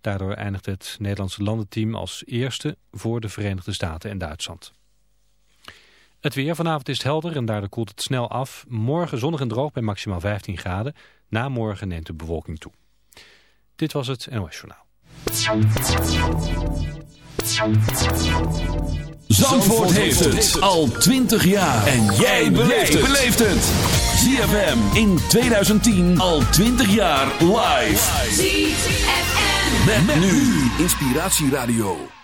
Daardoor eindigt het Nederlandse landenteam als eerste voor de Verenigde Staten en Duitsland. Het weer vanavond is helder en daardoor koelt het snel af. Morgen zonnig en droog bij maximaal 15 graden. Na morgen neemt de bewolking toe. Dit was het NOS Journaal. Zandvoort heeft het al 20 jaar. En jij beleeft het. ZFM in 2010 al 20 jaar live. Met, met nu Inspiratieradio.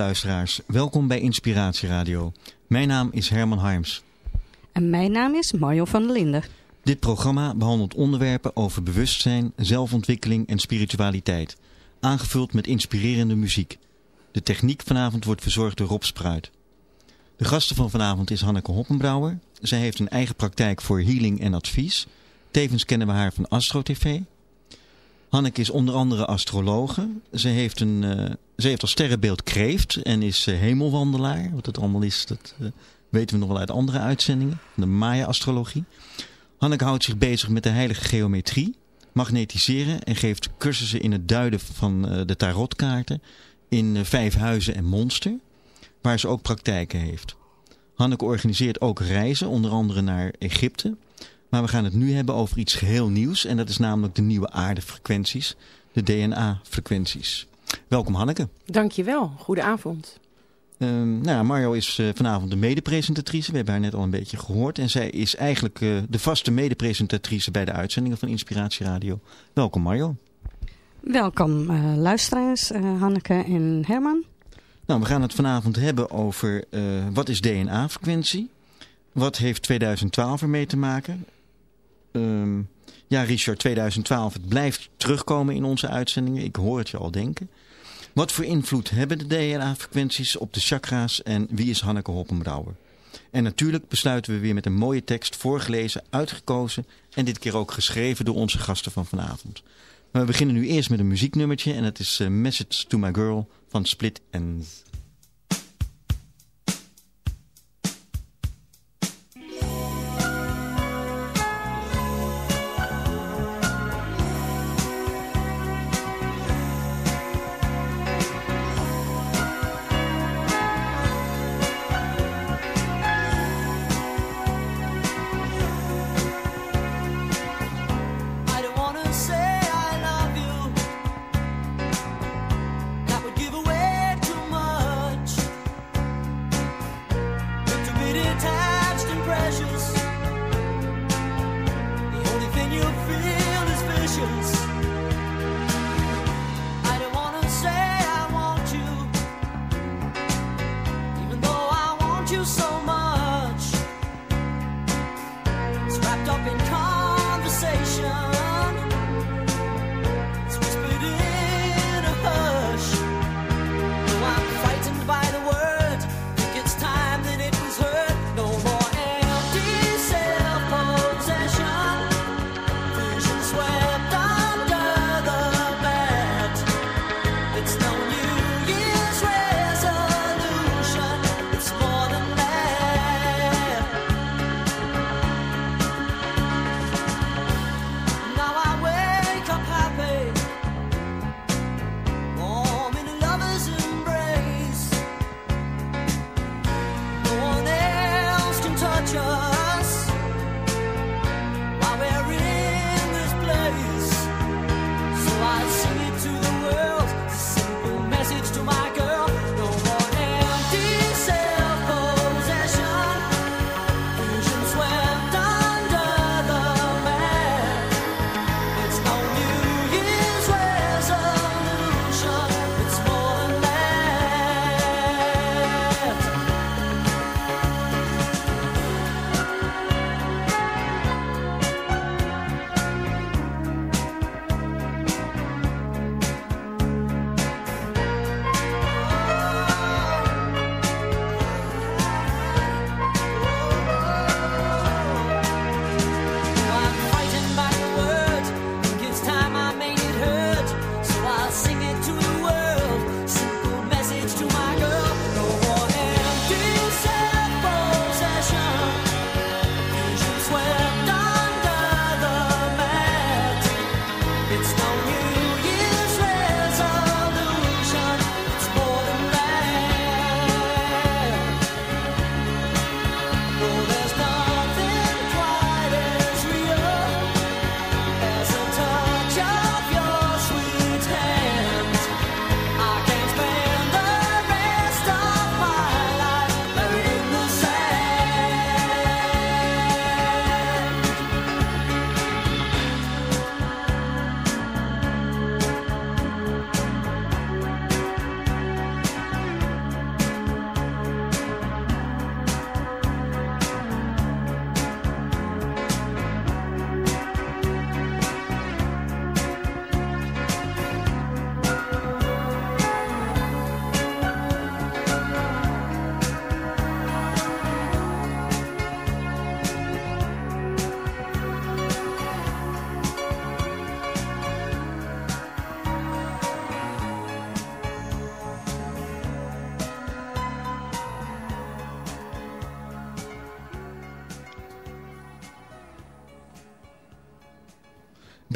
Luisteraars, welkom bij Inspiratie Radio. Mijn naam is Herman Harms. En mijn naam is Mario van der Linden. Dit programma behandelt onderwerpen over bewustzijn, zelfontwikkeling en spiritualiteit. Aangevuld met inspirerende muziek. De techniek vanavond wordt verzorgd door Rob Spruit. De gasten van vanavond is Hanneke Hoppenbrouwer. Zij heeft een eigen praktijk voor healing en advies. Tevens kennen we haar van Astro TV. Hanneke is onder andere astrologe. Ze heeft, een, uh, ze heeft als sterrenbeeld kreeft en is uh, hemelwandelaar. Wat het allemaal is, dat uh, weten we nog wel uit andere uitzendingen. De Maya-astrologie. Hanneke houdt zich bezig met de heilige geometrie, magnetiseren en geeft cursussen in het duiden van de tarotkaarten in Vijf Huizen en Monster, waar ze ook praktijken heeft. Hanneke organiseert ook reizen, onder andere naar Egypte, maar we gaan het nu hebben over iets geheel nieuws. En dat is namelijk de nieuwe aardefrequenties. De DNA-frequenties. Welkom Hanneke. Dankjewel. Goedenavond. Um, nou, Mario is uh, vanavond de medepresentatrice. We hebben haar net al een beetje gehoord. En zij is eigenlijk uh, de vaste medepresentatrice bij de uitzendingen van Inspiratie Radio. Welkom Mario. Welkom uh, luisteraars, Hanneke en Herman. Nou, we gaan het vanavond hebben over wat is DNA-frequentie? Wat heeft 2012 ermee te maken? Um, ja, Richard, 2012, het blijft terugkomen in onze uitzendingen. Ik hoor het je al denken. Wat voor invloed hebben de DNA-frequenties op de chakra's en wie is Hanneke Hoppenbrouwer? En natuurlijk besluiten we weer met een mooie tekst voorgelezen, uitgekozen en dit keer ook geschreven door onze gasten van vanavond. Maar we beginnen nu eerst met een muzieknummertje en het is Message to My Girl van Split Ends.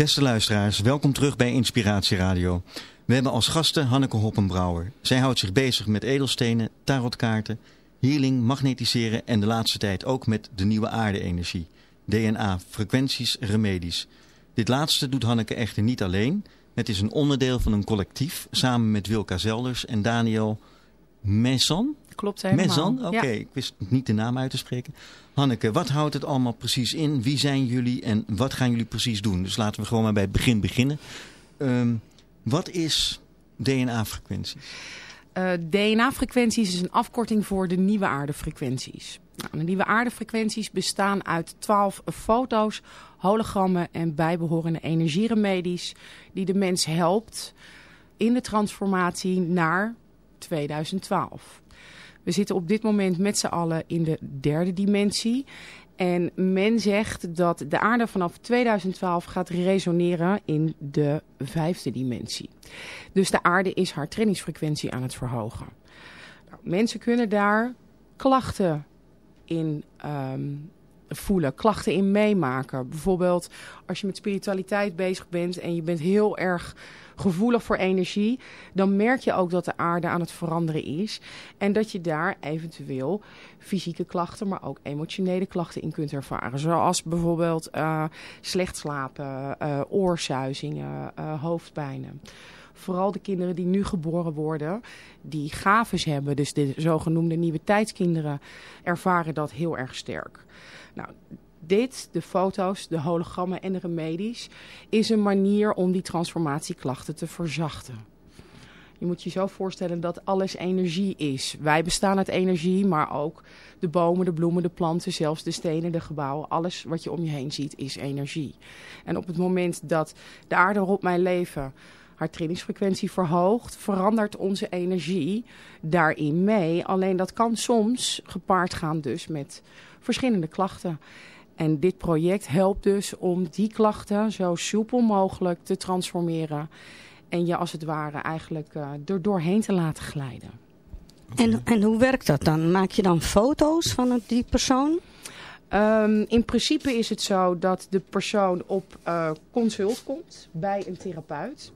Beste luisteraars, welkom terug bij Inspiratie Radio. We hebben als gasten Hanneke Hoppenbrouwer. Zij houdt zich bezig met edelstenen, tarotkaarten, healing, magnetiseren en de laatste tijd ook met de nieuwe aarde-energie. DNA, frequenties, remedies. Dit laatste doet Hanneke echter niet alleen. Het is een onderdeel van een collectief samen met Wilka Zelders en Daniel Messon. Klopt helemaal. Messon, oké, ik wist niet de naam uit te spreken. Hanneke, wat houdt het allemaal precies in? Wie zijn jullie en wat gaan jullie precies doen? Dus laten we gewoon maar bij het begin beginnen. Um, wat is DNA-frequentie? Uh, eh, DNA-frequenties is een afkorting voor de nieuwe aardefrequenties. Nou, de nieuwe aardefrequenties bestaan uit 12 foto's, hologrammen en bijbehorende energieremedies die de mens helpt in de transformatie naar 2012. We zitten op dit moment met z'n allen in de derde dimensie. En men zegt dat de aarde vanaf 2012 gaat resoneren in de vijfde dimensie. Dus de aarde is haar trainingsfrequentie aan het verhogen. Nou, mensen kunnen daar klachten in um, voelen, klachten in meemaken. Bijvoorbeeld als je met spiritualiteit bezig bent en je bent heel erg gevoelig voor energie, dan merk je ook dat de aarde aan het veranderen is. En dat je daar eventueel fysieke klachten, maar ook emotionele klachten in kunt ervaren. Zoals bijvoorbeeld uh, slecht slapen, uh, oorsuizingen, uh, hoofdpijnen vooral de kinderen die nu geboren worden, die gaves hebben, dus de zogenoemde nieuwe tijdskinderen, ervaren dat heel erg sterk. Nou, dit, de foto's, de hologrammen en de remedies, is een manier om die transformatieklachten te verzachten. Je moet je zo voorstellen dat alles energie is. Wij bestaan uit energie, maar ook de bomen, de bloemen, de planten, zelfs de stenen, de gebouwen. Alles wat je om je heen ziet is energie. En op het moment dat de aarde waarop mijn leven haar trainingsfrequentie verhoogt, verandert onze energie daarin mee. Alleen dat kan soms gepaard gaan dus met verschillende klachten. En dit project helpt dus om die klachten zo soepel mogelijk te transformeren. En je als het ware eigenlijk uh, er doorheen te laten glijden. En, en hoe werkt dat dan? Maak je dan foto's van die persoon? Um, in principe is het zo dat de persoon op uh, consult komt bij een therapeut.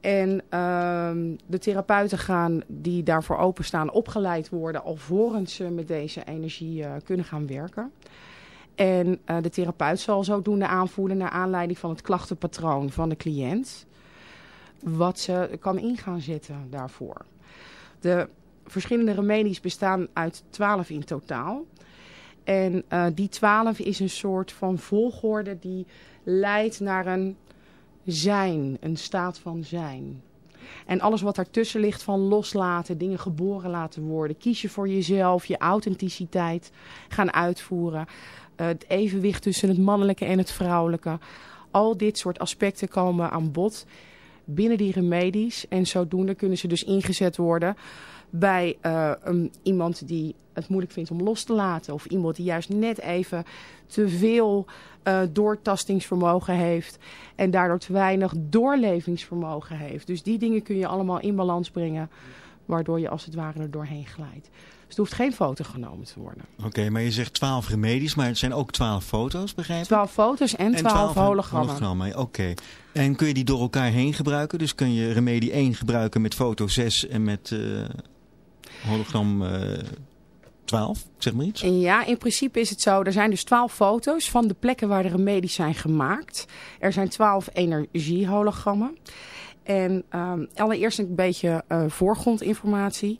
En um, de therapeuten gaan die daarvoor openstaan opgeleid worden alvorens ze met deze energie uh, kunnen gaan werken. En uh, de therapeut zal zodoende aanvoelen naar aanleiding van het klachtenpatroon van de cliënt. Wat ze kan ingaan zetten daarvoor. De verschillende remedies bestaan uit twaalf in totaal. En uh, die twaalf is een soort van volgorde die leidt naar een zijn, een staat van zijn. En alles wat daartussen ligt van loslaten, dingen geboren laten worden. Kies je voor jezelf, je authenticiteit gaan uitvoeren. Het evenwicht tussen het mannelijke en het vrouwelijke. Al dit soort aspecten komen aan bod binnen die remedies. En zodoende kunnen ze dus ingezet worden bij uh, een, iemand die het moeilijk vindt om los te laten. Of iemand die juist net even te veel uh, doortastingsvermogen heeft. En daardoor te weinig doorlevingsvermogen heeft. Dus die dingen kun je allemaal in balans brengen. Waardoor je als het ware er doorheen glijdt. Dus er hoeft geen foto genomen te worden. Oké, maar je zegt twaalf remedies, maar het zijn ook twaalf foto's, begrijp ik? Twaalf foto's en twaalf hologrammen. hologrammen Oké. En kun je die door elkaar heen gebruiken? Dus kun je remedie 1 gebruiken met foto 6 en met uh, hologram... Uh, 12, zeg maar iets? Ja, in principe is het zo. Er zijn dus 12 foto's van de plekken waar de remedies zijn gemaakt. Er zijn 12 energiehologrammen. En um, allereerst een beetje uh, voorgrondinformatie.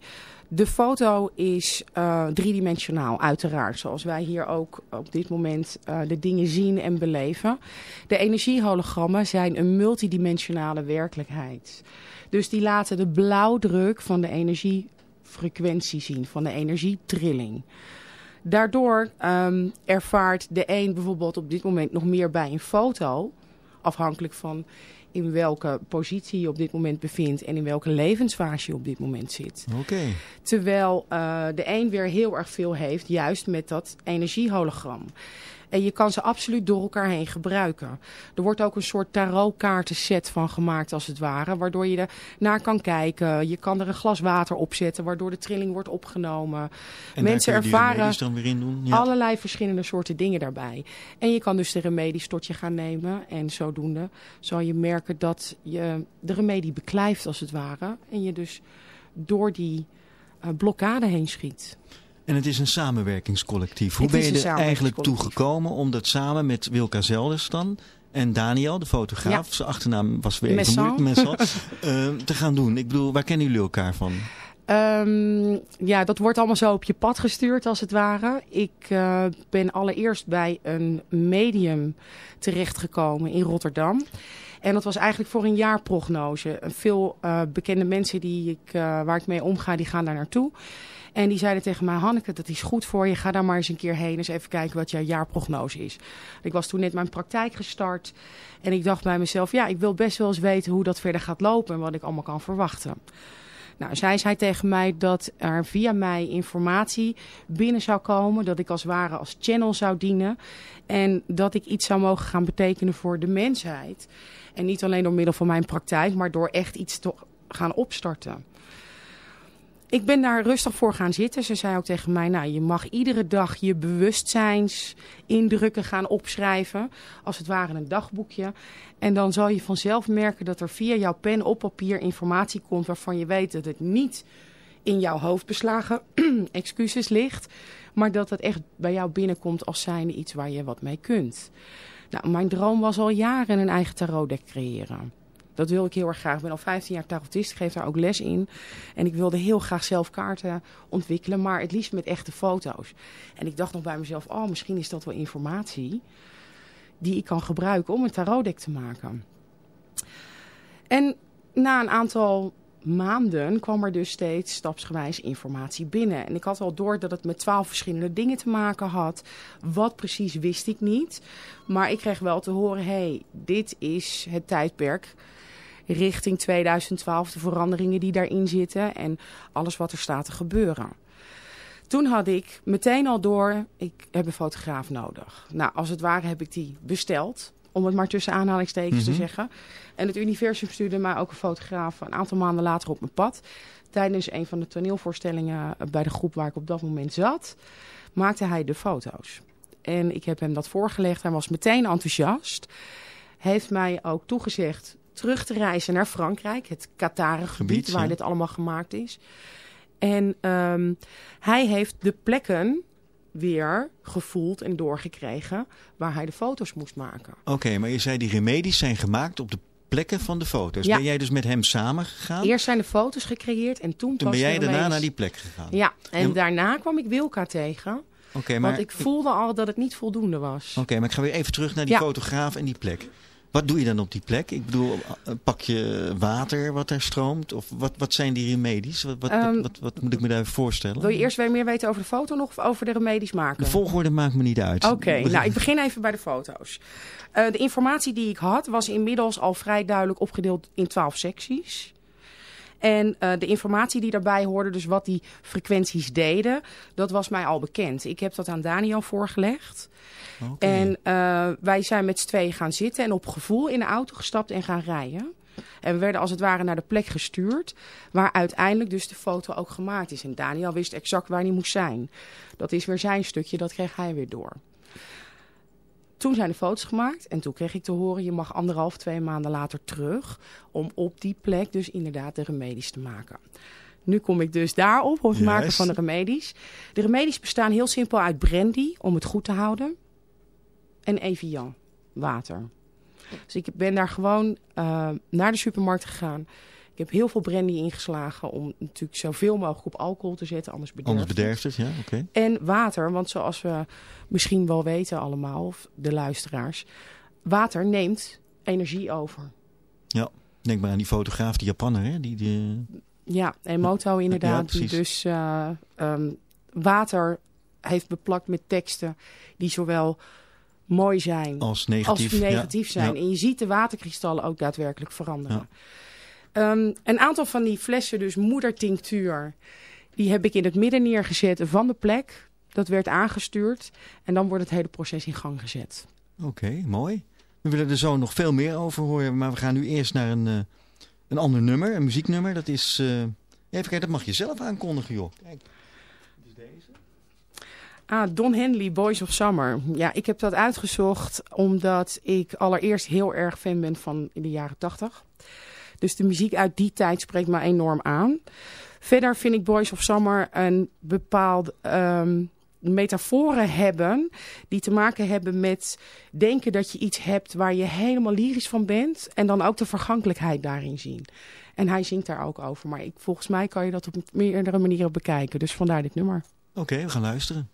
De foto is uh, driedimensionaal, uiteraard. Zoals wij hier ook op dit moment uh, de dingen zien en beleven. De energiehologrammen zijn een multidimensionale werkelijkheid. Dus die laten de blauwdruk van de energiefrequentie zien, van de energietrilling. Daardoor um, ervaart de een bijvoorbeeld op dit moment nog meer bij een foto, afhankelijk van in welke positie je op dit moment bevindt en in welke levensfase je op dit moment zit. Okay. Terwijl uh, de een weer heel erg veel heeft, juist met dat energiehologram. En je kan ze absoluut door elkaar heen gebruiken. Er wordt ook een soort tarotkaartenset van gemaakt als het ware. Waardoor je er naar kan kijken. Je kan er een glas water op zetten waardoor de trilling wordt opgenomen. En Mensen ervaren remedies dan weer in doen? Ja. allerlei verschillende soorten dingen daarbij. En je kan dus de remedies tot je gaan nemen. En zodoende zal je merken dat je de remedie beklijft als het ware. En je dus door die eh, blokkade heen schiet. En het is een samenwerkingscollectief. Hoe ben je er eigenlijk toe gekomen om dat samen met Wilka Zelders dan en Daniel, de fotograaf, zijn achternaam was weer even moeilijk, eh, te gaan doen? Ik bedoel, waar kennen jullie elkaar van? Ehm, ja, dat wordt allemaal zo op je pad gestuurd als het ware. Ik eh, ben allereerst bij een medium terechtgekomen in Rotterdam. En dat was eigenlijk voor een jaarprognose. Veel eh, bekende mensen die ik, eh, waar ik mee omga, die gaan daar naartoe. En die zeiden tegen mij, Hanneke, dat is goed voor je. Ga daar maar eens een keer heen. Eens even kijken wat jouw jaarprognose is. Ik was toen net mijn praktijk gestart. En ik dacht bij mezelf, ja, ik wil best wel eens weten hoe dat verder gaat lopen. En wat ik allemaal kan verwachten. Nou, zij zei tegen mij dat er via mij informatie binnen zou komen. Dat ik als ware als channel zou dienen. En dat ik iets zou mogen gaan betekenen voor de mensheid. En niet alleen door middel van mijn praktijk, maar door echt iets te gaan opstarten. Ik ben daar rustig voor gaan zitten. Ze zei ook tegen mij, nou, je mag iedere dag je bewustzijnsindrukken gaan opschrijven. Als het ware een dagboekje. En dan zal je vanzelf merken dat er via jouw pen op papier informatie komt waarvan je weet dat het niet in jouw hoofd beslagen excuses ligt. Maar dat het echt bij jou binnenkomt als zijnde iets waar je wat mee kunt. Nou, mijn droom was al jaren een eigen tarotdeck creëren. Dat wil ik heel erg graag. Ik ben al 15 jaar tarotist, geef daar ook les in. En ik wilde heel graag zelf kaarten ontwikkelen, maar het liefst met echte foto's. En ik dacht nog bij mezelf, oh, misschien is dat wel informatie die ik kan gebruiken om een tarotdeck te maken. En na een aantal maanden kwam er dus steeds stapsgewijs informatie binnen. En ik had al door dat het met twaalf verschillende dingen te maken had. Wat precies wist ik niet. Maar ik kreeg wel te horen, hey, dit is het tijdperk richting 2012. De veranderingen die daarin zitten en alles wat er staat te gebeuren. Toen had ik meteen al door, ik heb een fotograaf nodig. Nou, als het ware heb ik die besteld. Om het maar tussen aanhalingstekens te Mhm. zeggen. En het universum stuurde mij ook een fotograaf een aantal maanden later op mijn pad. Tijdens een van de toneelvoorstellingen bij de groep waar ik op dat moment zat, maakte hij de foto's. En ik heb hem dat voorgelegd. Hij was meteen enthousiast. Heeft mij ook toegezegd terug te reizen naar Frankrijk. Het Qatare gebied Gebied, waar ja. dit allemaal gemaakt is. En ehm, hij heeft de plekken weer gevoeld en doorgekregen waar hij de foto's moest maken. Oké, maar je zei die remedies zijn gemaakt op de plekken van de foto's. Ja. Ben jij dus met hem samen gegaan? Eerst zijn de foto's gecreëerd en toen, Toen ben jij daarna naar die plek gegaan? Ja, en En- daarna kwam ik Wilka tegen. Oké, maar, Want ik voelde al dat het niet voldoende was. Oké, maar ik ga weer even terug naar die Ja. fotograaf en die plek. Wat doe je dan op die plek? Ik bedoel, pak je water wat er stroomt? Of wat, wat zijn die remedies? Wat, wat, Ehm, wat, moet ik me daar voorstellen? Wil je eerst weer meer weten over de foto nog of over de remedies maken? De volgorde maakt me niet uit. Oké, nou ik begin even bij de foto's. Eh, de informatie die ik had was inmiddels al vrij duidelijk opgedeeld in 12 secties. En eh, de informatie die daarbij hoorde, dus wat die frequenties deden, dat was mij al bekend. Ik heb dat aan Daniel voorgelegd. Oké. En eh, wij zijn met z'n tweeën gaan zitten en op gevoel in de auto gestapt en gaan rijden. En we werden als het ware naar de plek gestuurd waar uiteindelijk dus de foto ook gemaakt is. En Daniel wist exact waar hij moest zijn. Dat is weer zijn stukje, dat kreeg hij weer door. Toen zijn de foto's gemaakt en toen kreeg ik te horen... je mag anderhalf, twee maanden later terug... om op die plek dus inderdaad de remedies te maken. Nu kom ik dus daarop, op het maken van de remedies. De remedies bestaan heel simpel uit brandy, om het goed te houden. En Evian, water. Dus ik ben daar gewoon eh, naar de supermarkt gegaan. Ik heb heel veel brandy ingeslagen om natuurlijk zoveel mogelijk op alcohol te zetten, anders bederft Anders het. bederft het, ja, oké. En water, want zoals we misschien wel weten allemaal, of de luisteraars, water neemt energie over. Denk maar aan die fotograaf, die Japanner, hè? Die, die, Ja, en moto Ja, inderdaad, die precies. dus eh, ehm, water heeft beplakt met teksten die zowel mooi zijn als negatief. als negatief ja. zijn. Ja. En je ziet de waterkristallen ook daadwerkelijk veranderen. Ehm, een aantal van die flessen, dus moedertinctuur, die heb ik in het midden neergezet van de plek. Dat werd aangestuurd en dan wordt het hele proces in gang gezet. Oké, mooi. We willen er zo nog veel meer over horen, maar we gaan nu eerst naar een, uh, een ander nummer, een muzieknummer. Dat is, uh, even kijken, dat mag je zelf aankondigen joh. Kijk, is deze. Ah, Don Henley, Boys of Summer. Ja, ik heb dat uitgezocht omdat ik allereerst heel erg fan ben van de jaren 80. Dus de muziek uit die tijd spreekt me enorm aan. Verder vind ik Boys of Summer een bepaald um, metaforen hebben die te maken hebben met denken dat je iets hebt waar je helemaal lyrisch van bent en dan ook de vergankelijkheid daarin zien. En hij zingt daar ook over, maar ik, volgens mij kan je dat op meerdere manieren bekijken. Dus vandaar dit nummer. Oké, we gaan luisteren.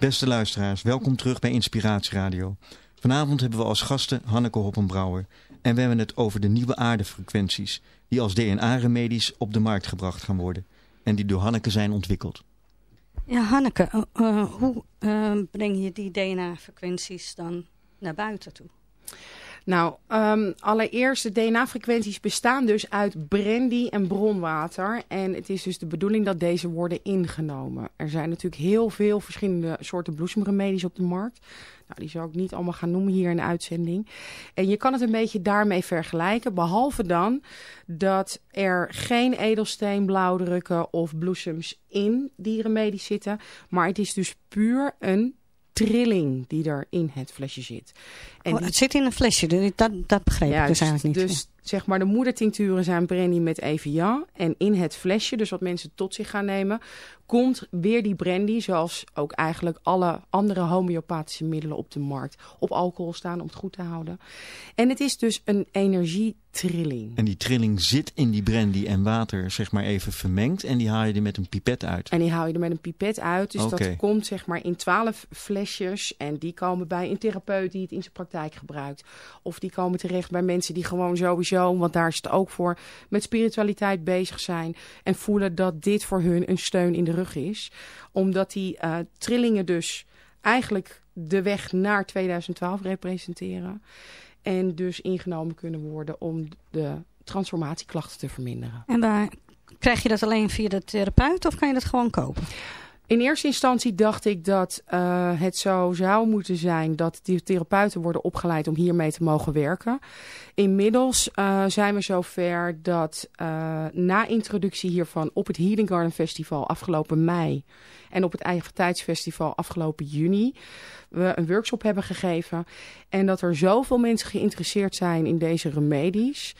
Beste luisteraars, welkom terug bij Inspiratieradio. Vanavond hebben we als gasten Hanneke Hoppenbrouwer. En we hebben het over de nieuwe aardefrequenties... die als DNA-remedies op de markt gebracht gaan worden. En die door Hanneke zijn ontwikkeld. Ja, Hanneke, uh, uh, hoe uh, breng je die DNA-frequenties dan naar buiten toe? Nou, um, allereerst de DNA-frequenties bestaan dus uit brandy en bronwater. En het is dus de bedoeling dat deze worden ingenomen. Er zijn natuurlijk heel veel verschillende soorten bloesemremedies op de markt. Nou, die zal ik niet allemaal gaan noemen hier in de uitzending. En je kan het een beetje daarmee vergelijken. Behalve dan dat er geen edelsteenblauwdrukken of bloesems in die remedies zitten. Maar het is dus puur een trilling die er in het flesje zit. En oh, het zit in een flesje, dat, dat begreep ik dus eigenlijk niet. Dus zeg maar de moedertincturen zijn brandy met Evian. En in het flesje, dus wat mensen tot zich gaan nemen, komt weer die brandy, zoals ook eigenlijk alle andere homeopathische middelen op de markt, op alcohol staan om het goed te houden. En het is dus een energietrilling. En die trilling zit in die brandy en water zeg maar even vermengd en die haal je er met een pipet uit? En die haal je er met een pipet uit. Dus dat komt zeg maar in twaalf flesjes en die komen bij een therapeut die het in zijn praktijk gebruikt. Of die komen terecht bij mensen die gewoon sowieso, want daar is het ook voor, met spiritualiteit bezig zijn en voelen dat dit voor hun een steun in de rug is. Omdat die uh, trillingen dus eigenlijk de weg naar 2012 representeren. En dus ingenomen kunnen worden om de transformatieklachten te verminderen. En waar krijg je dat alleen via de therapeut of kan je dat gewoon kopen? In eerste instantie dacht ik dat uh, het zo zou moeten zijn dat die therapeuten worden opgeleid om hiermee te mogen werken. Inmiddels uh, zijn we zover dat uh, na introductie hiervan op het Healing Garden Festival afgelopen mei en op het Eigen Tijdsfestival afgelopen juni we een workshop hebben gegeven. En dat er zoveel mensen geïnteresseerd zijn in deze remedies.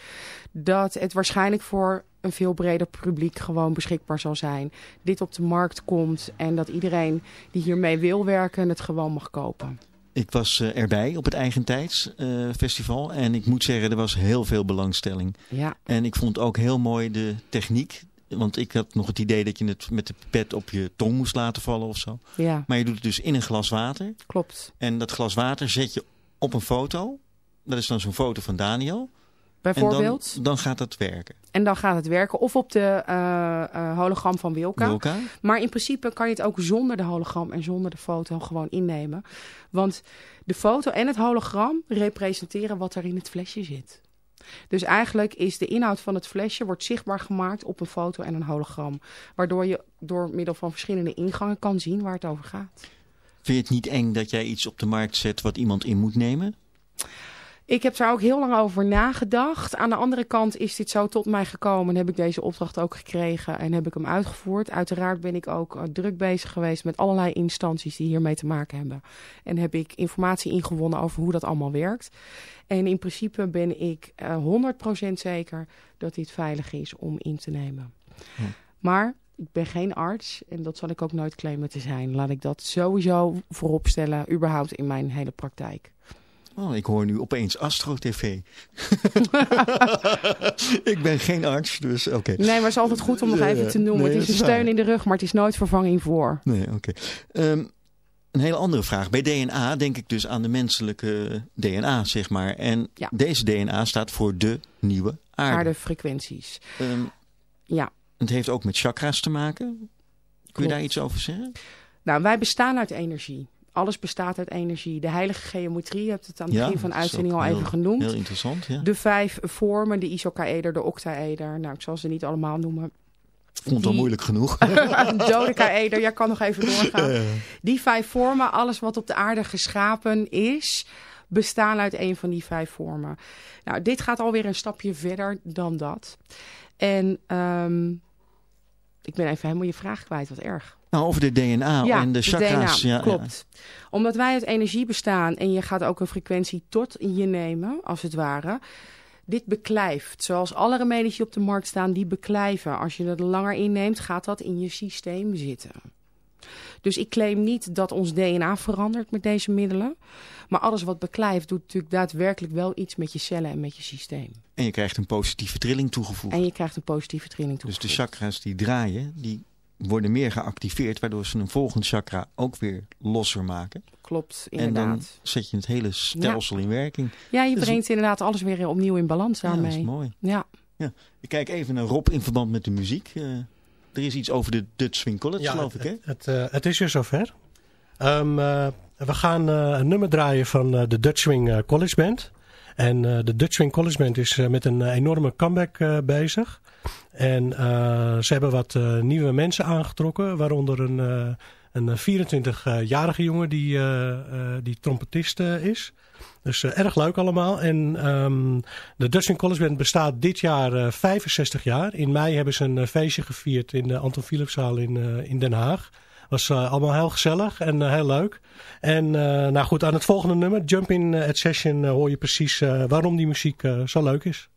Dat het waarschijnlijk voor een veel breder publiek gewoon beschikbaar zal zijn. Dit op de markt komt en dat iedereen die hiermee wil werken het gewoon mag kopen. Ik was uh, erbij op het Eigentijdsfestival uh, en ik moet zeggen, er was heel veel belangstelling. Ja. En ik vond ook heel mooi de techniek. Want ik had nog het idee dat je het met de pet op je tong moest laten vallen of zo. Ja. Maar je doet het dus in een glas water. Klopt. En dat glas water zet je op een foto. Dat is dan zo'n foto van Daniel. Bijvoorbeeld. En dan, dan, gaat het werken. En dan gaat het werken. Of op de uh, uh, hologram van Wilka. Wilka. Maar in principe kan je het ook zonder de hologram en zonder de foto gewoon innemen. Want de foto en het hologram representeren wat er in het flesje zit. Dus eigenlijk is de inhoud van het flesje wordt zichtbaar gemaakt op een foto en een hologram. Waardoor je door middel van verschillende ingangen kan zien waar het over gaat. Vind je het niet eng dat jij iets op de markt zet wat iemand in moet nemen? Ik heb daar ook heel lang over nagedacht. Aan de andere kant is dit zo tot mij gekomen en heb ik deze opdracht ook gekregen en heb ik hem uitgevoerd. Uiteraard ben ik ook uh, druk bezig geweest met allerlei instanties die hiermee te maken hebben. En heb ik informatie ingewonnen over hoe dat allemaal werkt. En in principe ben ik uh, 100% zeker dat dit veilig is om in te nemen. Hm. Maar ik ben geen arts en dat zal ik ook nooit claimen te zijn. Laat ik dat sowieso voorop stellen, überhaupt in mijn hele praktijk. Oh, ik hoor nu opeens Astro TV. ik ben geen arts, dus oké. Okay. Nee, maar het is altijd goed om nog even te noemen. Nee, het is een steun in de rug, maar het is nooit vervanging voor. Nee, oké. Okay. Um, een hele andere vraag. Bij DNA denk ik dus aan de menselijke DNA, zeg maar. En ja. deze DNA staat voor de nieuwe aarde. Aardefrequenties. Um, ja. Het heeft ook met chakra's te maken. Kun Klopt. je daar iets over zeggen? Nou, wij bestaan uit energie alles bestaat uit energie. De heilige geometrie, je hebt het aan het begin ja, van de uitzending al even genoemd. Heel interessant, ja. De vijf vormen, de isocaeder, de octaeder. Nou, ik zal ze niet allemaal noemen. Vond het al moeilijk genoeg. Dodecaeder, jij kan nog even doorgaan. Die vijf vormen, alles wat op de aarde geschapen is, bestaan uit een van die vijf vormen. Nou, dit gaat alweer een stapje verder dan dat. En um, ik ben even helemaal je vraag kwijt, wat erg. Nou, over de DNA ja, en de chakras. DNA, ja, klopt. Ja. Omdat wij uit energie bestaan en je gaat ook een frequentie tot je nemen, als het ware. Dit beklijft. Zoals alle remedies die op de markt staan, die beklijven. Als je het langer inneemt, gaat dat in je systeem zitten. Dus ik claim niet dat ons DNA verandert met deze middelen. Maar alles wat beklijft doet natuurlijk daadwerkelijk wel iets met je cellen en met je systeem. En je krijgt een positieve trilling toegevoegd. En je krijgt een positieve trilling toegevoegd. Dus de chakras die draaien, die worden meer geactiveerd, waardoor ze een volgend chakra ook weer losser maken. Klopt, inderdaad. En dan zet je het hele stelsel in werking. Ja, je dus brengt inderdaad alles weer opnieuw in balans daarmee. Ja, dat is mooi. Ja. ja. Ik kijk even naar Rob in verband met de muziek. Uh, er is iets over de Dutch Swing College, ja, geloof ik, hè? Het, het, het is weer zover. Um, uh, we gaan uh, een nummer draaien van de Dutch Swing College Band. En de Dutch Swing College Band is met een enorme comeback bezig. En ze hebben wat nieuwe mensen aangetrokken, waaronder een, een 24-jarige jongen die, die trompetist is. Dus erg leuk allemaal. En um, de Dutch College Band bestaat dit jaar uh, 65 jaar. In mei hebben ze een feestje gevierd in de Anton Philipszaal in, in Den Haag. Was allemaal heel gezellig en heel leuk. En nou goed, aan het volgende nummer, Jump in at Session, hoor je precies waarom die muziek zo leuk is.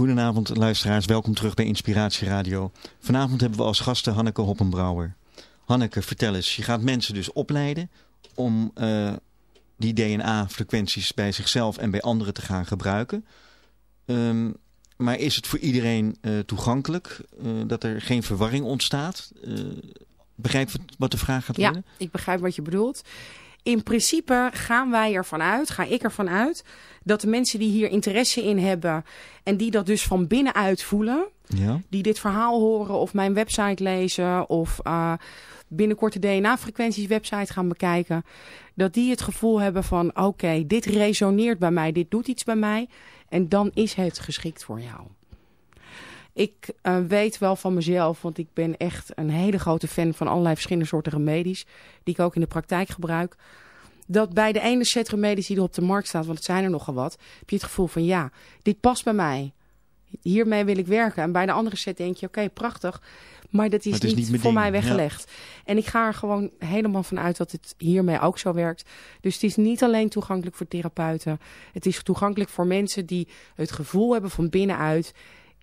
Goedenavond luisteraars, welkom terug bij Inspiratie Radio. Vanavond hebben we als gasten Hanneke Hoppenbrouwer. Hanneke, vertel eens, je gaat mensen dus opleiden om uh, die DNA-frequenties bij zichzelf en bij anderen te gaan gebruiken. Um, maar is het voor iedereen uh, toegankelijk, uh, dat er geen verwarring ontstaat? begrijp wat de vraag gaat worden? Ja, ik begrijp wat je bedoelt. In principe gaan wij ervan uit, ga ik ervan uit, dat de mensen die hier interesse in hebben en die dat dus van binnenuit voelen, Ja. die dit verhaal horen of mijn website lezen of uh, binnenkort de DNA-frequenties website gaan bekijken, dat die het gevoel hebben van oké, okay, dit resoneert bij mij, dit doet iets bij mij en dan is het geschikt voor jou. Ik uh, weet wel van mezelf, want ik ben echt een hele grote fan van allerlei verschillende soorten remedies, die ik ook in de praktijk gebruik. Dat bij de ene set remedies die er op de markt staat, want het zijn er nogal wat, heb je het gevoel van ja, dit past bij mij. Hiermee wil ik werken. En bij de andere set denk je, oké, okay, prachtig. Maar dat is, maar is niet, niet voor ding. mij weggelegd. Ja. En ik ga er gewoon helemaal van uit dat het hiermee ook zo werkt. Dus het is niet alleen toegankelijk voor therapeuten. Het is toegankelijk voor mensen die het gevoel hebben van binnenuit...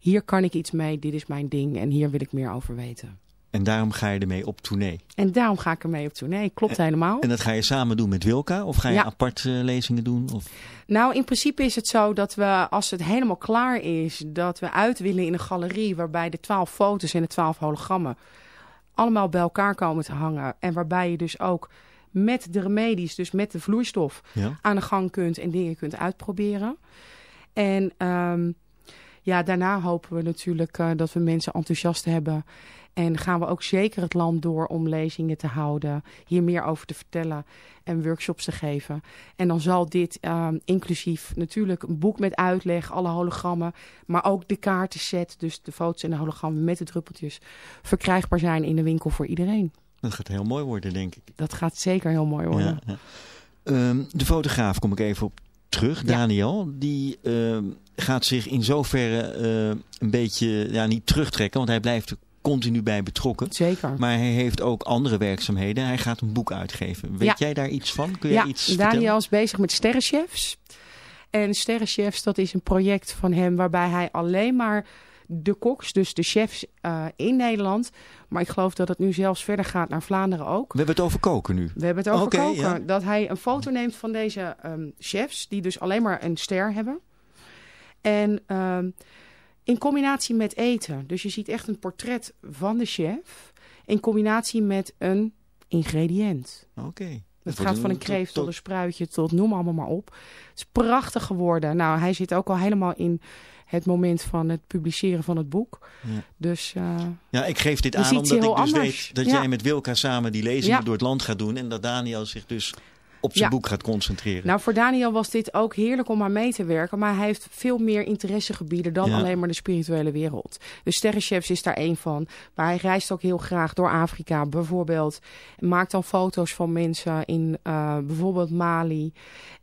hier kan ik iets mee, dit is mijn ding en hier wil ik meer over weten. En daarom ga je ermee op tournee? En daarom ga ik ermee op tournee, klopt en, helemaal. En dat ga je samen doen met Wilka? Of ga je ja. apart uh, lezingen doen? Of? Nou, in principe is het zo dat we, als het helemaal klaar is... dat we uit willen in een galerie waarbij de twaalf foto's en de twaalf hologrammen... allemaal bij elkaar komen te hangen. En waarbij je dus ook met de remedies, dus met de vloeistof... Ja. aan de gang kunt en dingen kunt uitproberen. En um, ja, daarna hopen we natuurlijk uh, dat we mensen enthousiast hebben... En gaan we ook zeker het land door om lezingen te houden, hier meer over te vertellen en workshops te geven. En dan zal dit uh, inclusief natuurlijk een boek met uitleg, alle hologrammen, maar ook de kaartenset, dus de foto's en de hologrammen met de druppeltjes, verkrijgbaar zijn in de winkel voor iedereen. Dat gaat heel mooi worden, denk ik. Dat gaat zeker heel mooi worden. Ja, ja. Um, de fotograaf, kom ik even op terug, Daniel, die uh, gaat zich in zoverre uh, een beetje ja, niet terugtrekken, want hij blijft continu bij betrokken. Zeker. Maar hij heeft ook andere werkzaamheden. Hij gaat een boek uitgeven. Weet ja. jij daar iets van? Kun ja, jij iets Daniel vertellen? is bezig met sterrenchefs. En sterrenchefs, dat is een project van hem waarbij hij alleen maar de koks, dus de chefs uh, in Nederland. Maar ik geloof dat het nu zelfs verder gaat naar Vlaanderen ook. We hebben het over koken nu. We hebben het over okay, koken. Ja. Dat hij een foto neemt van deze um, chefs, die dus alleen maar een ster hebben. En um, in combinatie met eten. Dus je ziet echt een portret van de chef. In combinatie met een ingrediënt. Oké. Okay. Het gaat van een kreeft tot een spruitje tot noem allemaal maar op. Het is prachtig geworden. Nou, hij zit ook al helemaal in het moment van het publiceren van het boek. Ja. Dus uh, ja, ik geef dit aan omdat ik dus anders. weet dat ja. jij met Wilka samen die lezingen ja. door het land gaat doen. En dat Daniel zich dus op zijn boek gaat concentreren. Nou, voor Daniel was dit ook heerlijk om aan mee te werken. Maar hij heeft veel meer interessegebieden dan Ja. alleen maar de spirituele wereld. Dus Sterrenchefs is daar één van. Maar hij reist ook heel graag door Afrika bijvoorbeeld. Maakt dan foto's van mensen in uh, bijvoorbeeld Mali.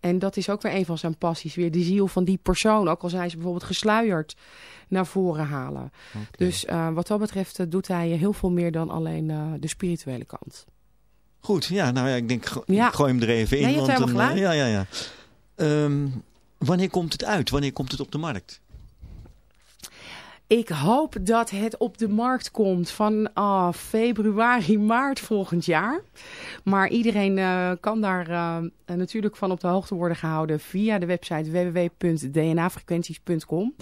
En dat is ook weer een van zijn passies. Weer de ziel van die persoon. Ook al zijn ze bijvoorbeeld gesluierd naar voren halen. Dus uh, wat dat betreft uh, doet hij heel veel meer dan alleen de spirituele kant. Goed, ja, nou ja, ik denk, go Ja. ik gooi hem er even in. Hebt want eh, ja, ja, ja. Ehm, wanneer komt het uit? Wanneer komt het op de markt? Ik hoop dat het op de markt komt van ah, februari, maart volgend jaar. Maar iedereen uh, kan daar uh, natuurlijk van op de hoogte worden gehouden via de website www.dnafrequenties.com.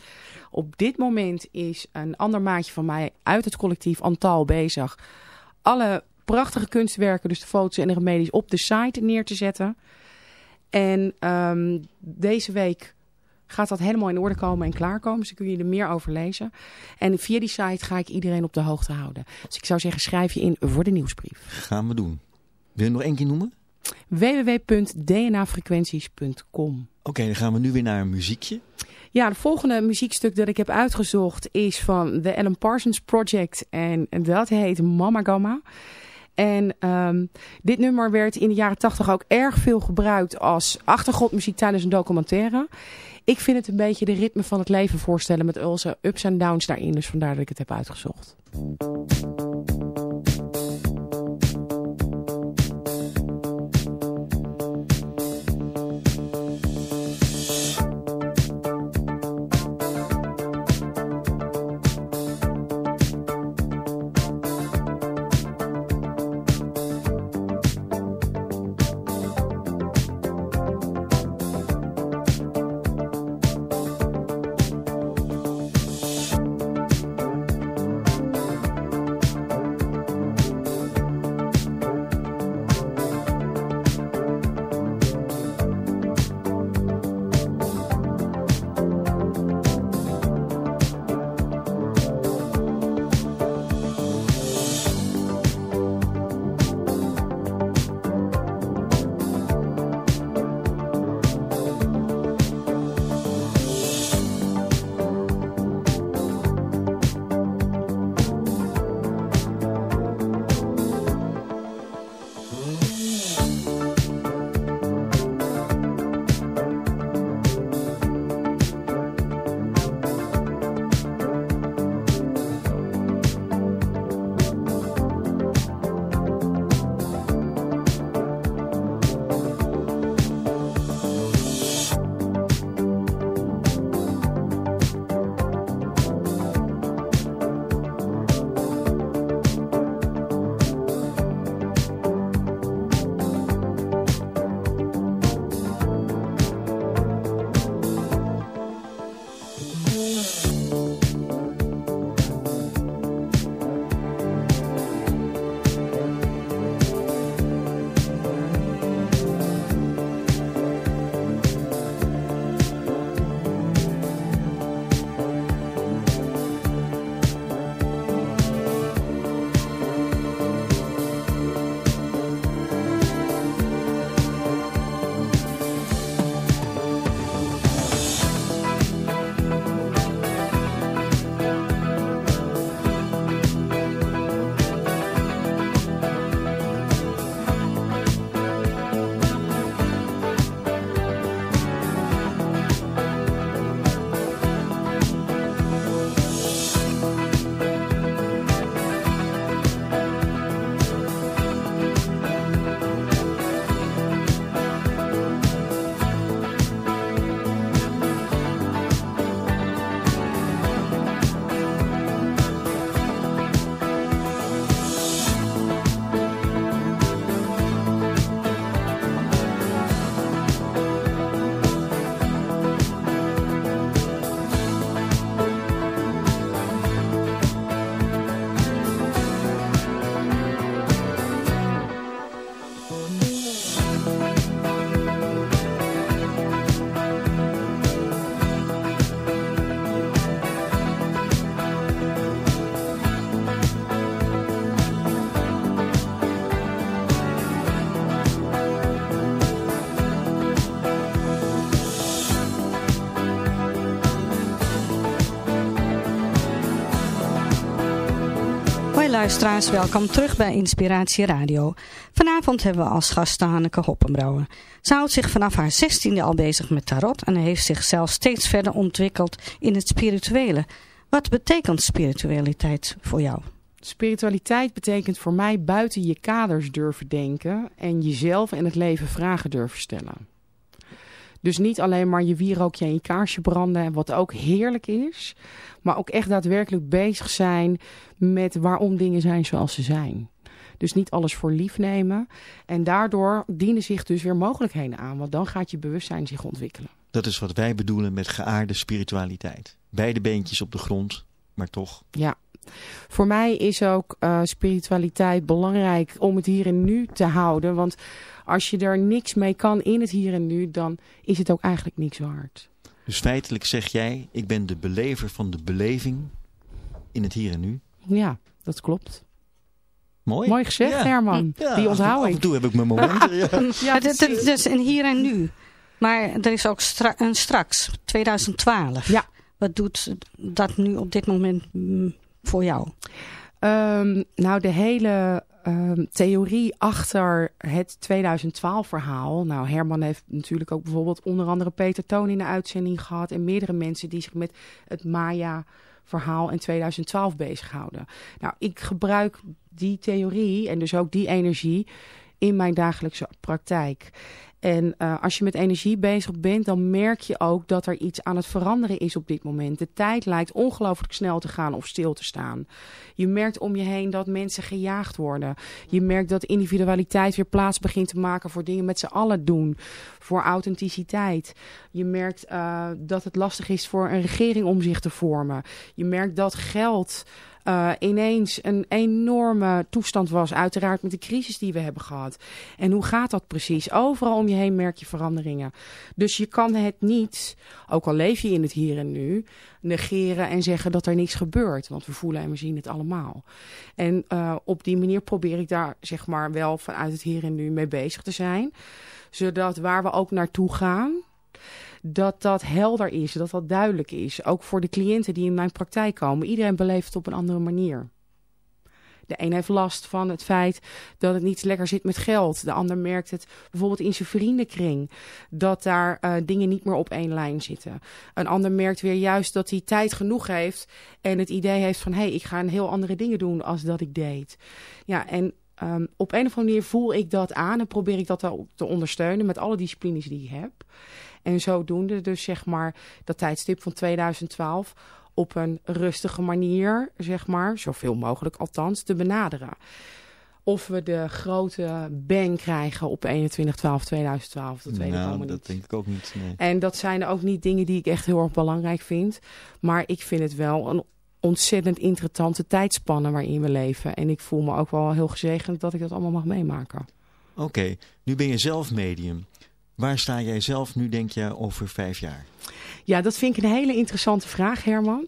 Op dit moment is een ander maatje van mij uit het collectief Antal bezig. Alle prachtige kunstwerken, dus de foto's en de remedies, op de site neer te zetten. En um, deze week gaat dat helemaal in orde komen en klaarkomen. Dus dan kun je er meer over lezen. En via die site ga ik iedereen op de hoogte houden. Dus ik zou zeggen, schrijf je in voor de nieuwsbrief. Gaan we doen. Wil je nog één keer noemen? www.dnafrequenties.com Oké, okay, dan gaan we nu weer naar een muziekje. Ja, het volgende muziekstuk dat ik heb uitgezocht is van The Alan Parsons Project. En dat heet Mama Gamma. En um, dit nummer werd in de jaren tachtig ook erg veel gebruikt als achtergrondmuziek tijdens een documentaire. Ik vind het een beetje de ritme van het leven voorstellen met onze ups en downs daarin. Dus vandaar dat ik het heb uitgezocht. Luisteraars, welkom terug bij Inspiratie Radio. Vanavond hebben we als gast Hanneke Hoppenbrouwer. Ze houdt zich vanaf haar zestiende al bezig met tarot en heeft zichzelf steeds verder ontwikkeld in het spirituele. Wat betekent spiritualiteit voor jou? Spiritualiteit betekent voor mij buiten je kaders durven denken en jezelf en het leven vragen durven stellen. Dus niet alleen maar je wierookje en je kaarsje branden, wat ook heerlijk is. Maar ook echt daadwerkelijk bezig zijn met waarom dingen zijn zoals ze zijn. Dus niet alles voor lief nemen. En daardoor dienen zich dus weer mogelijkheden aan. Want dan gaat je bewustzijn zich ontwikkelen. Dat is wat wij bedoelen met geaarde spiritualiteit. Beide beentjes op de grond, maar toch. Ja. Voor mij is ook uh, spiritualiteit belangrijk om het hier en nu te houden. Want als je er niks mee kan in het hier en nu, dan is het ook eigenlijk niks waard. Dus feitelijk zeg jij, ik ben de belever van de beleving in het hier en nu? Ja, dat klopt. Mooi. Mooi gezegd, Herman. Ja, Die onthoud ik. Af en toe heb ik mijn momenten. ja, ja het, is een hier en nu. Maar er is ook een straks, 2012. Ja. Wat doet dat nu op dit moment mm, voor jou? Um, nou, de hele um, theorie achter het 2012-verhaal. Nou, Herman heeft natuurlijk ook bijvoorbeeld onder andere Peter Toon in de uitzending gehad. En meerdere mensen die zich met het Maya-verhaal in 2012 bezighouden. Nou, ik gebruik die theorie en dus ook die energie in mijn dagelijkse praktijk. En uh, als je met energie bezig bent, dan merk je ook dat er iets aan het veranderen is op dit moment. De tijd lijkt ongelooflijk snel te gaan of stil te staan. Je merkt om je heen dat mensen gejaagd worden. Je merkt dat individualiteit weer plaats begint te maken voor dingen met z'n allen doen. Voor authenticiteit. Je merkt uh, dat het lastig is voor een regering om zich te vormen. Je merkt dat geld uh, ineens een enorme toestand was. Uiteraard met de crisis die we hebben gehad. En hoe gaat dat precies? Overal om je heen merk je veranderingen. Dus je kan het niet, ook al leef je in het hier en nu, negeren en zeggen dat er niks gebeurt. Want we voelen en we zien het allemaal. En uh, op die manier probeer ik daar zeg maar wel vanuit het hier en nu mee bezig te zijn. Zodat waar we ook naartoe gaan dat dat helder is, dat dat duidelijk is. Ook voor de cliënten die in mijn praktijk komen. Iedereen beleeft het op een andere manier. De een heeft last van het feit dat het niet lekker zit met geld. De ander merkt het bijvoorbeeld in zijn vriendenkring. Dat daar uh, dingen niet meer op één lijn zitten. Een ander merkt weer juist dat hij tijd genoeg heeft. En het idee heeft van, hé, hey, ik ga een heel andere dingen doen als dat ik deed. Ja, en um, op een of andere manier voel ik dat aan. En probeer ik dat te ondersteunen met alle disciplines die ik heb. En zodoende dus zeg maar dat tijdstip van 2012 op een rustige manier, zeg maar, zoveel mogelijk althans, te benaderen. Of we de grote bang krijgen op 21-12-2012, dat weet nou, ik allemaal niet. dat denk ik ook niet. Nee. En dat zijn ook niet dingen die ik echt heel erg belangrijk vind. Maar ik vind het wel een ontzettend interessante tijdspanne waarin we leven. En ik voel me ook wel heel gezegend dat ik dat allemaal mag meemaken. Oké, nu ben je zelf medium. Waar sta jij zelf nu, denk je, over vijf jaar? Ja, dat vind ik een hele interessante vraag, Herman.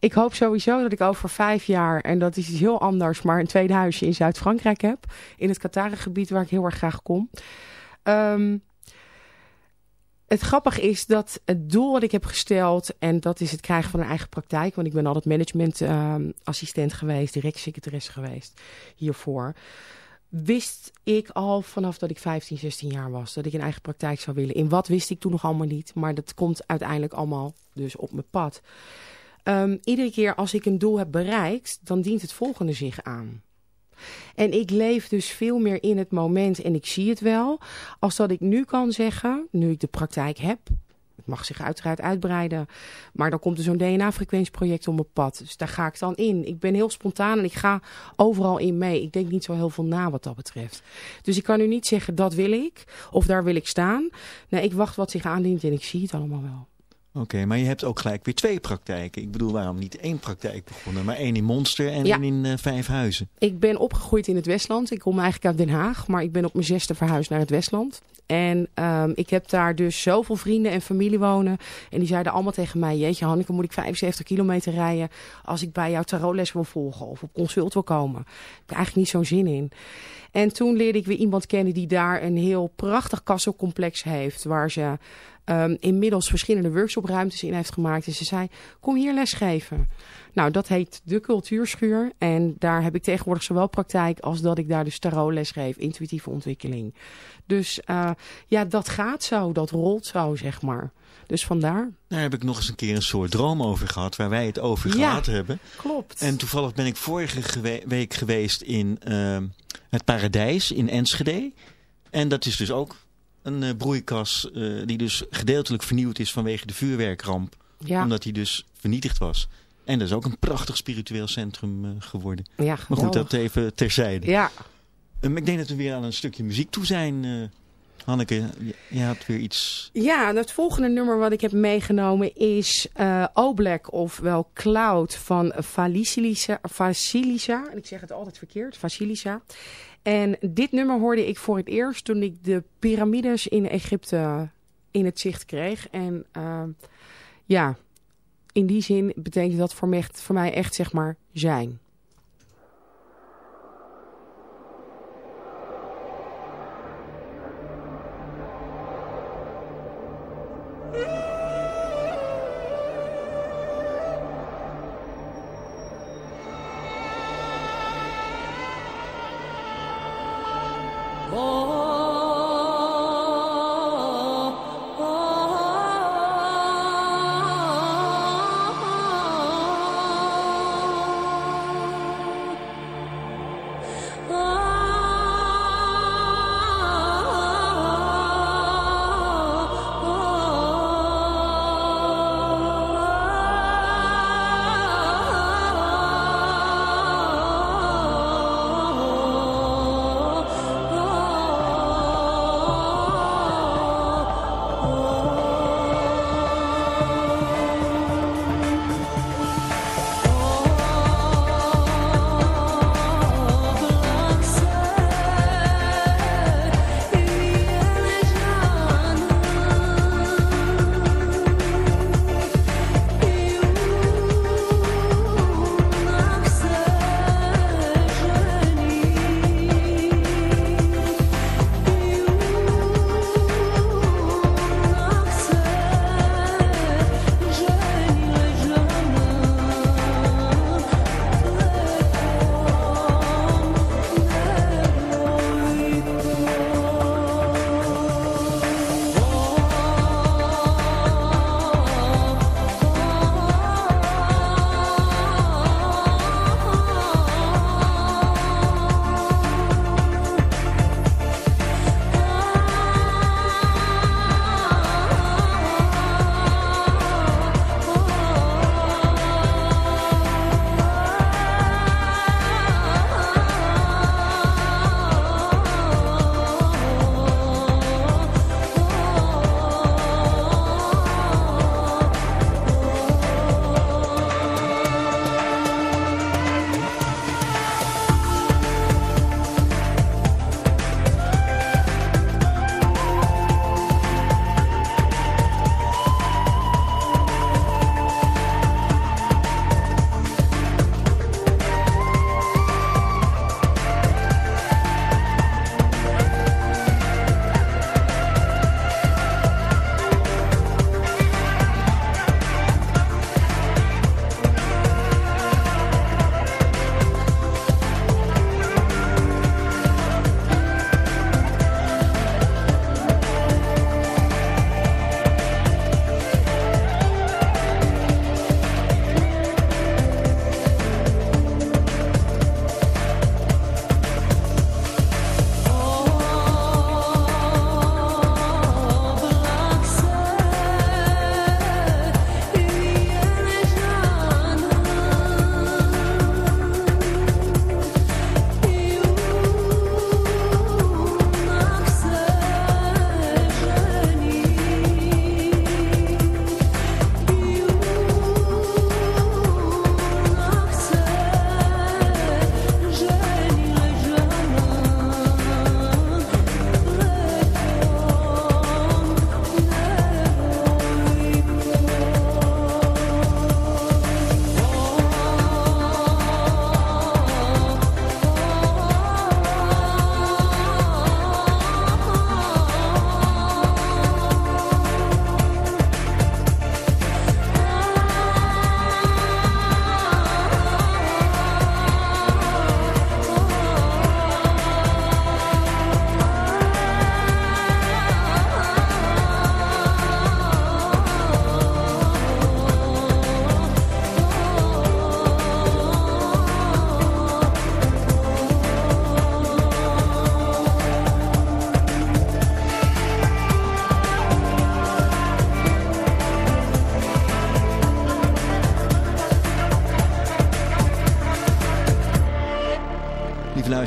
Ik hoop sowieso dat ik over vijf jaar, en dat is iets heel anders, maar een tweede huisje in Zuid-Frankrijk heb. In het Qatarengebied waar ik heel erg graag kom. Um, het grappige is dat het doel wat ik heb gesteld, en dat is het krijgen van een eigen praktijk, want ik ben altijd managementassistent um, geweest, directsecretaresse geweest hiervoor wist ik al vanaf dat ik 15, 16 jaar was dat ik een eigen praktijk zou willen. In wat wist ik toen nog allemaal niet, maar dat komt uiteindelijk allemaal dus op mijn pad. Um, iedere keer als ik een doel heb bereikt, dan dient het volgende zich aan. En ik leef dus veel meer in het moment en ik zie het wel. Als dat ik nu kan zeggen, nu ik de praktijk heb, het mag zich uiteraard uitbreiden. Maar dan komt er zo'n DNA-frequentieproject op mijn pad. Dus daar ga ik dan in. Ik ben heel spontaan en ik ga overal in mee. Ik denk niet zo heel veel na wat dat betreft. Dus ik kan nu niet zeggen, dat wil ik. Of daar wil ik staan. Nee, ik wacht wat zich aandient en ik zie het allemaal wel. Oké, maar je hebt ook gelijk weer twee praktijken. Ik bedoel, waarom niet één praktijk begonnen, maar één in Monster en één in uh, Vijfhuizen? Ik ben opgegroeid in het Westland. Ik kom eigenlijk uit Den Haag, maar ik ben op mijn zesde verhuisd naar het Westland. En um, ik heb daar dus zoveel vrienden en familie wonen. En die zeiden allemaal tegen mij, jeetje Hanneke, moet ik 75 kilometer rijden als ik bij jou tarotles wil volgen of op consult wil komen. Ik heb eigenlijk niet zo'n zin in. En toen leerde ik weer iemand kennen die daar een heel prachtig kasselcomplex heeft. Waar ze um, inmiddels verschillende workshopruimtes in heeft gemaakt. En ze zei, kom hier lesgeven. Nou, dat heet de cultuurschuur. En daar heb ik tegenwoordig zowel praktijk als dat ik daar dus tarot les geef, intuïtieve ontwikkeling. Dus uh, ja, dat gaat zo, dat rolt zo, zeg maar. Dus vandaar. Daar heb ik nog eens een keer een soort droom over gehad, waar wij het over gehad hebben. klopt. En toevallig ben ik vorige week geweest in uh, het Paradijs in Enschede. En dat is dus ook een uh, broeikas uh, die dus gedeeltelijk vernieuwd is vanwege de vuurwerkramp. Ja. Omdat die dus vernietigd was. En dat is ook een prachtig spiritueel centrum uh, geworden. Ja, maar goed, dat even terzijde. Ja. Um, ik denk dat we weer aan een stukje muziek toe zijn. Hanneke, je had weer iets... Ja, het volgende nummer wat ik heb meegenomen is uh, Oblak, ofwel Cloud van. Vasilisa. En ik zeg het altijd verkeerd, Vasilisa. En dit nummer hoorde ik voor het eerst toen ik de piramides in Egypte in het zicht kreeg. En uh, ja, in die zin betekent dat voor mij echt zeg maar zijn.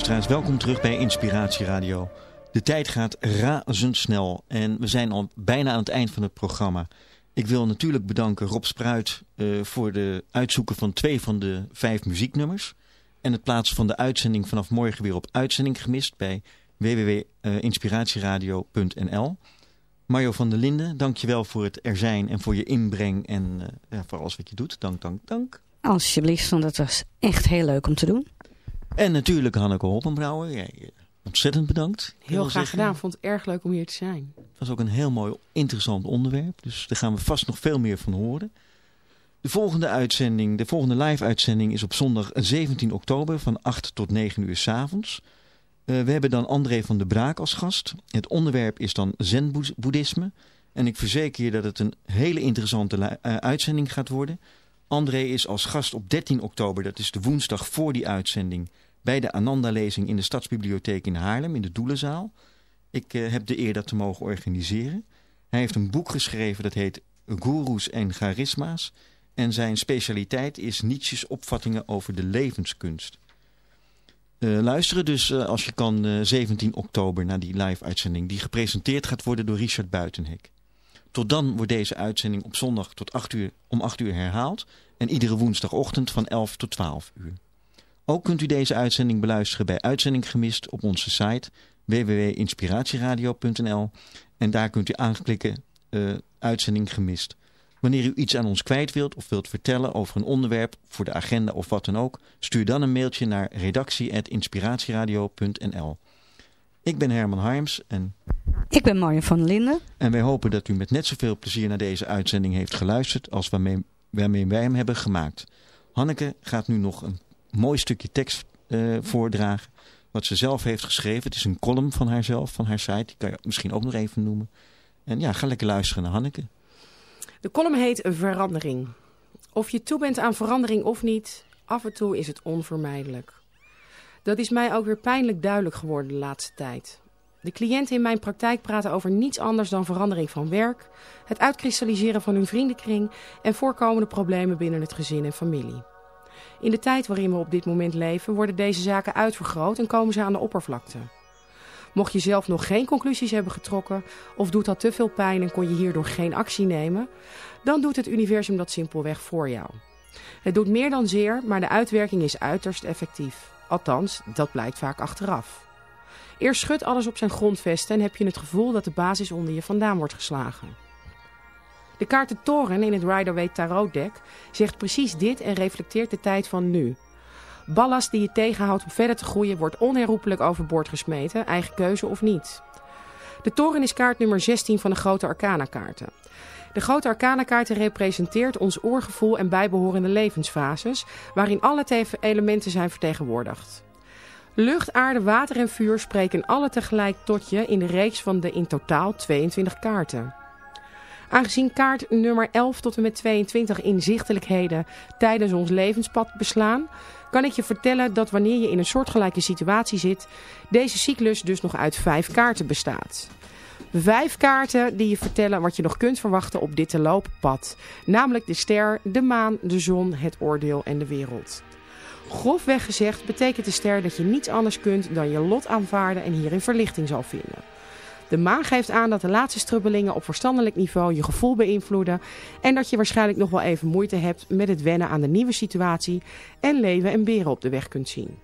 Luisteraars, welkom terug bij Inspiratie Radio. De tijd gaat razendsnel en we zijn al bijna aan het eind van het programma. Ik wil natuurlijk bedanken Rob Spruit uh, voor de uitzoeken van twee van de vijf muzieknummers. En het plaatsen van de uitzending vanaf morgen weer op uitzending gemist bij www.inspiratieradio.nl. Mario van der Linden, dankjewel voor het er zijn en voor je inbreng en ja, voor alles wat je doet. Dank, dank, dank. Alsjeblieft, want het was echt heel leuk om te doen. En natuurlijk Hanneke Hoppenbrouwer. Jij, eh, ontzettend bedankt. Heel graag zeggen. gedaan. Vond het erg leuk om hier te zijn. Het was ook een heel mooi, interessant onderwerp. Dus daar gaan we vast nog veel meer van horen. De volgende uitzending, de volgende live-uitzending is op zondag 17 oktober van 8 tot 9 uur s avonds. Uh, we hebben dan André van der Braak als gast. Het onderwerp is dan zen-boeddhisme. En ik verzeker je dat het een hele interessante uh, uitzending gaat worden. André is als gast op 13 oktober, dat is de woensdag voor die uitzending, bij de Ananda-lezing in de Stadsbibliotheek in Haarlem, in de Doelenzaal. Ik uh, heb de eer dat te mogen organiseren. Hij heeft een boek geschreven dat heet Gurus en Charisma's. En zijn specialiteit is Nietzsche's opvattingen over de levenskunst. Uh, luisteren dus uh, als je kan uh, 17 oktober naar die live-uitzending die gepresenteerd gaat worden door Richard Buitenhek. Tot dan wordt deze uitzending op zondag tot 8 uur, om 8 uur herhaald en iedere woensdagochtend van 11 tot 12 uur. Ook kunt u deze uitzending beluisteren bij Uitzending Gemist op onze site www.inspiratieradio.nl en daar kunt u aanklikken uh, Uitzending Gemist. Wanneer u iets aan ons kwijt wilt of wilt vertellen over een onderwerp voor de agenda of wat dan ook, stuur dan een mailtje naar redactie.inspiratieradio.nl. Ik ben Herman Harms en... Ik ben Marja van Linden. En wij hopen dat u met net zoveel plezier naar deze uitzending heeft geluisterd als waarmee, waarmee wij hem hebben gemaakt. Hanneke gaat nu nog een mooi stukje tekst uh, voordragen. Wat ze zelf heeft geschreven. Het is een column van haarzelf, van haar site. Die kan je misschien ook nog even noemen. En ja, ga lekker luisteren naar Hanneke. De column heet Verandering. Of je toe bent aan verandering of niet, af en toe is het onvermijdelijk. Dat is mij ook weer pijnlijk duidelijk geworden de laatste tijd. De cliënten in mijn praktijk praten over niets anders dan verandering van werk, het uitkristalliseren van hun vriendenkring en voorkomende problemen binnen het gezin en familie. In de tijd waarin we op dit moment leven worden deze zaken uitvergroot en komen ze aan de oppervlakte. Mocht je zelf nog geen conclusies hebben getrokken of doet dat te veel pijn en kon je hierdoor geen actie nemen, dan doet het universum dat simpelweg voor jou. Het doet meer dan zeer, maar de uitwerking is uiterst effectief. Althans, dat blijkt vaak achteraf. Eerst schudt alles op zijn grondvesten en heb je het gevoel dat de basis onder je vandaan wordt geslagen. De kaart de toren in het Rider-Waite Tarot deck zegt precies dit en reflecteert de tijd van nu. Ballast die je tegenhoudt om verder te groeien wordt onherroepelijk overboord gesmeten, eigen keuze of niet. De toren is kaart nummer 16 van de grote arcana-kaarten. De grote arcana-kaarten representeert ons oorgevoel en bijbehorende levensfases, waarin alle elementen zijn vertegenwoordigd. Lucht, aarde, water en vuur spreken alle tegelijk tot je in de reeks van de in totaal 22 kaarten. Aangezien kaart nummer 11 tot en met 22 inzichtelijkheden tijdens ons levenspad beslaan, kan ik je vertellen dat wanneer je in een soortgelijke situatie zit, deze cyclus dus nog uit vijf kaarten bestaat. Vijf kaarten die je vertellen wat je nog kunt verwachten op dit te lopen pad. Namelijk de ster, de maan, de zon, het oordeel en de wereld. Grofweg gezegd betekent de ster dat je niets anders kunt dan je lot aanvaarden en hierin verlichting zal vinden. De maan geeft aan dat de laatste strubbelingen op verstandelijk niveau je gevoel beïnvloeden en dat je waarschijnlijk nog wel even moeite hebt met het wennen aan de nieuwe situatie en leven en beren op de weg kunt zien.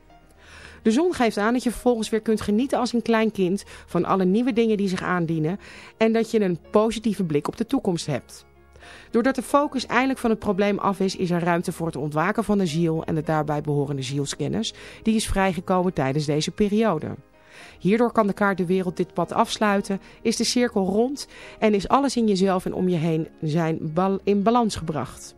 De zon geeft aan dat je vervolgens weer kunt genieten als een klein kind van alle nieuwe dingen die zich aandienen en dat je een positieve blik op de toekomst hebt. Doordat de focus eindelijk van het probleem af is, is er ruimte voor het ontwaken van de ziel en de daarbij behorende zielskennis die is vrijgekomen tijdens deze periode. Hierdoor kan de kaart de wereld dit pad afsluiten, is de cirkel rond en is alles in jezelf en om je heen zijn in balans gebracht.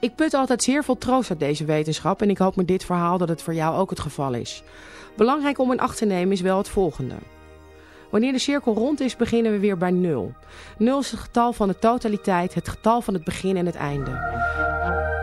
Ik put altijd zeer veel troost uit deze wetenschap en ik hoop met dit verhaal dat het voor jou ook het geval is. Belangrijk om in acht te nemen is wel het volgende. Wanneer de cirkel rond is, beginnen we weer bij nul. Nul is het getal van de totaliteit, het getal van het begin en het einde.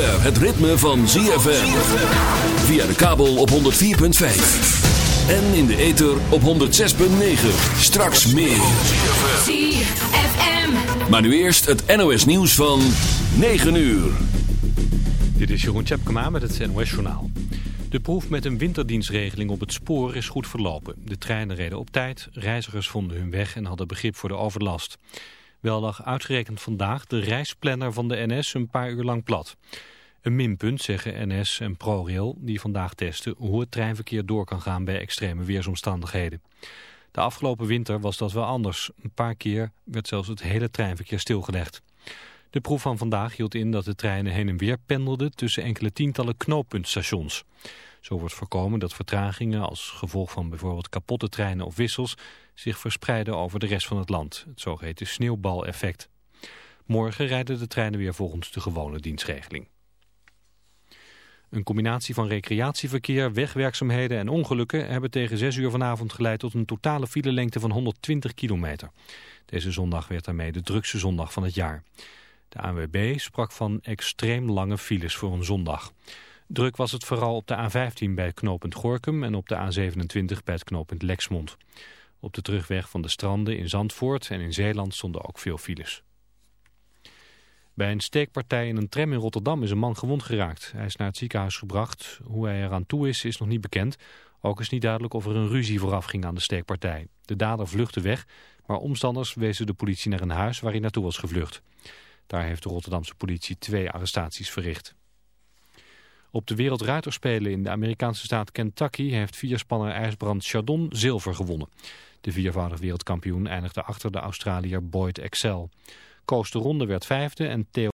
Zover het ritme van ZFM. Via de kabel op 104.5. En in de ether op 106.9. Straks meer. ZFM. Maar nu eerst het NOS nieuws van 9 uur. Dit is Jeroen Tjepkema met het NOS Journaal. De proef met een winterdienstregeling op het spoor is goed verlopen. De treinen reden op tijd, reizigers vonden hun weg en hadden begrip voor de overlast. Wel lag uitgerekend vandaag de reisplanner van de NS een paar uur lang plat. Een minpunt, zeggen NS en ProRail, die vandaag testen hoe het treinverkeer door kan gaan bij extreme weersomstandigheden. De afgelopen winter was dat wel anders. Een paar keer werd zelfs het hele treinverkeer stilgelegd. De proef van vandaag hield in dat de treinen heen en weer pendelden tussen enkele tientallen knooppuntstations. Zo wordt voorkomen dat vertragingen als gevolg van bijvoorbeeld kapotte treinen of wissels zich verspreiden over de rest van het land. Het zogeheten sneeuwbaleffect. Morgen rijden de treinen weer volgens de gewone dienstregeling. Een combinatie van recreatieverkeer, wegwerkzaamheden en ongelukken hebben tegen 6 uur vanavond geleid tot een totale filelengte van 120 kilometer. Deze zondag werd daarmee de drukste zondag van het jaar. De ANWB sprak van extreem lange files voor een zondag. Druk was het vooral op de A15 bij het knooppunt Gorkum en op de A27 bij het knooppunt Lexmond. Op de terugweg van de stranden in Zandvoort en in Zeeland stonden ook veel files. Bij een steekpartij in een tram in Rotterdam is een man gewond geraakt. Hij is naar het ziekenhuis gebracht. Hoe hij eraan toe is, is nog niet bekend. Ook is niet duidelijk of er een ruzie vooraf ging aan de steekpartij. De dader vluchtte weg, maar omstanders wezen de politie naar een huis waar hij naartoe was gevlucht. Daar heeft de Rotterdamse politie twee arrestaties verricht. Op de Wereldruiterspelen in de Amerikaanse staat Kentucky heeft vierspanner ijsbrand Chardon zilver gewonnen. De viervoudig wereldkampioen eindigde achter de Australiër Boyd Excel. Koos de Ronde werd vijfde en Theo